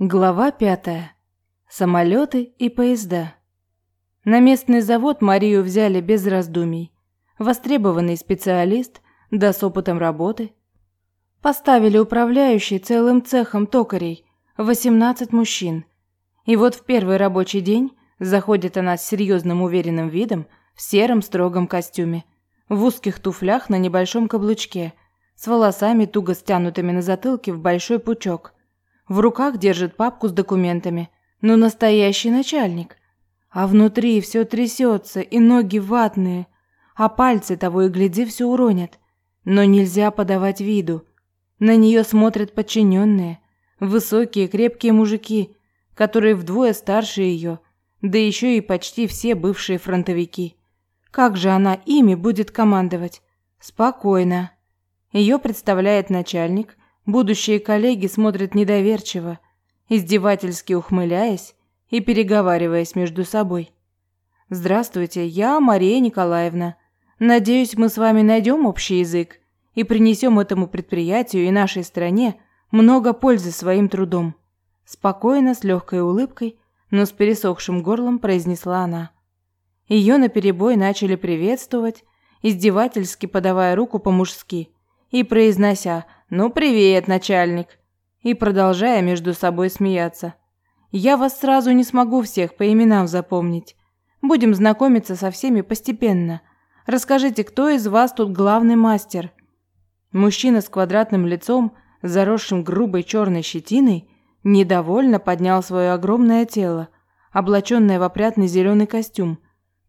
Глава пятая. Самолеты и поезда. На местный завод Марию взяли без раздумий. Востребованный специалист, да с опытом работы. Поставили управляющий целым цехом токарей, 18 мужчин. И вот в первый рабочий день заходит она с серьезным уверенным видом в сером строгом костюме, в узких туфлях на небольшом каблучке, с волосами туго стянутыми на затылке в большой пучок – в руках держит папку с документами. Ну, настоящий начальник. А внутри все трясется, и ноги ватные. А пальцы того и гляди все уронят. Но нельзя подавать виду. На нее смотрят подчиненные. Высокие, крепкие мужики, которые вдвое старше ее. Да еще и почти все бывшие фронтовики. Как же она ими будет командовать? Спокойно. Ее представляет начальник, Будущие коллеги смотрят недоверчиво, издевательски ухмыляясь и переговариваясь между собой. «Здравствуйте, я Мария Николаевна. Надеюсь, мы с вами найдем общий язык и принесем этому предприятию и нашей стране много пользы своим трудом». Спокойно, с легкой улыбкой, но с пересохшим горлом произнесла она. Ее наперебой начали приветствовать, издевательски подавая руку по-мужски и произнося – «Ну, привет, начальник!» И продолжая между собой смеяться. «Я вас сразу не смогу всех по именам запомнить. Будем знакомиться со всеми постепенно. Расскажите, кто из вас тут главный мастер?» Мужчина с квадратным лицом, заросшим грубой черной щетиной, недовольно поднял свое огромное тело, облаченное в опрятный зеленый костюм,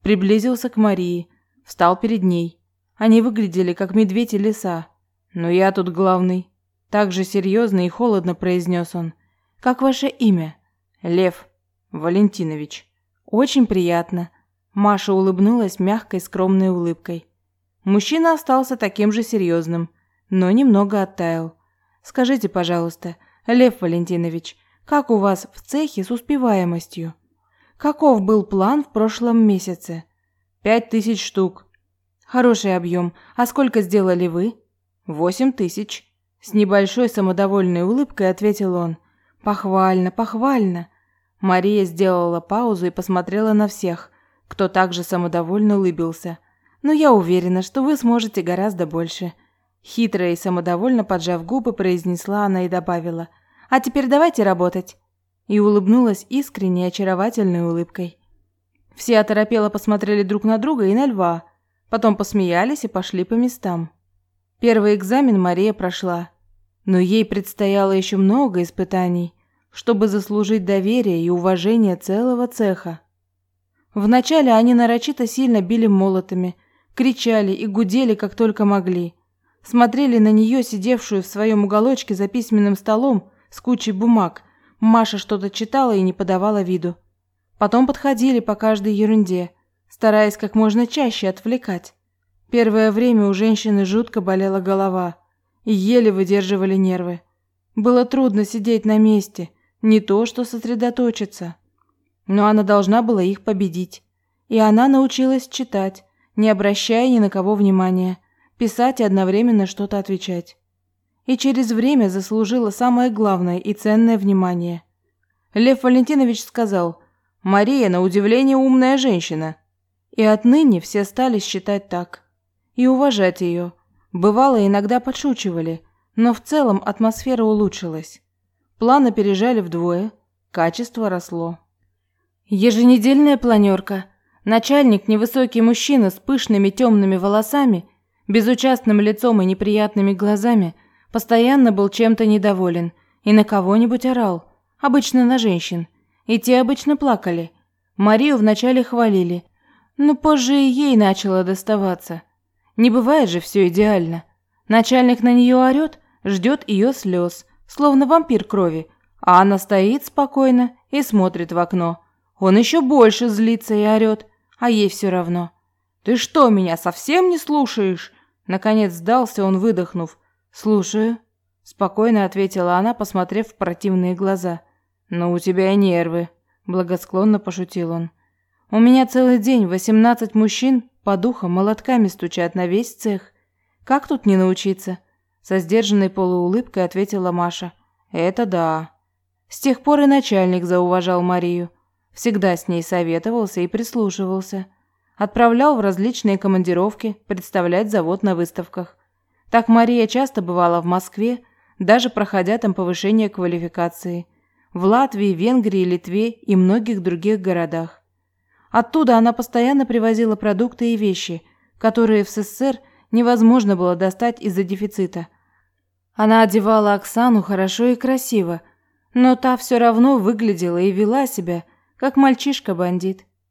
приблизился к Марии, встал перед ней. Они выглядели как медведь и лиса. «Но я тут главный», – так же серьезно и холодно произнес он. «Как ваше имя?» «Лев Валентинович». «Очень приятно». Маша улыбнулась мягкой скромной улыбкой. Мужчина остался таким же серьезным, но немного оттаял. «Скажите, пожалуйста, Лев Валентинович, как у вас в цехе с успеваемостью? Каков был план в прошлом месяце?» «Пять тысяч штук». «Хороший объем. А сколько сделали вы?» «Восемь тысяч», – с небольшой самодовольной улыбкой ответил он. «Похвально, похвально». Мария сделала паузу и посмотрела на всех, кто также самодовольно улыбился. «Но я уверена, что вы сможете гораздо больше». Хитро и самодовольно поджав губы, произнесла она и добавила. «А теперь давайте работать». И улыбнулась искренней очаровательной улыбкой. Все оторопело посмотрели друг на друга и на льва. Потом посмеялись и пошли по местам. Первый экзамен Мария прошла, но ей предстояло еще много испытаний, чтобы заслужить доверие и уважение целого цеха. Вначале они нарочито сильно били молотами, кричали и гудели, как только могли. Смотрели на нее, сидевшую в своем уголочке за письменным столом с кучей бумаг. Маша что-то читала и не подавала виду. Потом подходили по каждой ерунде, стараясь как можно чаще отвлекать. Первое время у женщины жутко болела голова и еле выдерживали нервы. Было трудно сидеть на месте, не то что сосредоточиться. Но она должна была их победить. И она научилась читать, не обращая ни на кого внимания, писать и одновременно что-то отвечать. И через время заслужила самое главное и ценное внимание. Лев Валентинович сказал, «Мария, на удивление, умная женщина». И отныне все стали считать так и уважать ее. Бывало, иногда подшучивали, но в целом атмосфера улучшилась. Планы пережали вдвое, качество росло. Еженедельная планерка. Начальник, невысокий мужчина с пышными темными волосами, безучастным лицом и неприятными глазами, постоянно был чем-то недоволен и на кого-нибудь орал, обычно на женщин, и те обычно плакали. Марию вначале хвалили, но позже и ей начало доставаться – не бывает же все идеально. Начальник на нее орет, ждет ее слез, словно вампир крови, а она стоит спокойно и смотрит в окно. Он еще больше злится и орет, а ей все равно. «Ты что, меня совсем не слушаешь?» Наконец сдался он, выдохнув. «Слушаю», – спокойно ответила она, посмотрев в противные глаза. «Но у тебя нервы», – благосклонно пошутил он. «У меня целый день восемнадцать мужчин по духам молотками стучат на весь цех. Как тут не научиться? Со сдержанной полуулыбкой ответила Маша. Это да. С тех пор и начальник зауважал Марию. Всегда с ней советовался и прислушивался. Отправлял в различные командировки представлять завод на выставках. Так Мария часто бывала в Москве, даже проходя там повышение квалификации. В Латвии, Венгрии, Литве и многих других городах. Оттуда она постоянно привозила продукты и вещи, которые в СССР невозможно было достать из-за дефицита. Она одевала Оксану хорошо и красиво, но та все равно выглядела и вела себя, как мальчишка-бандит.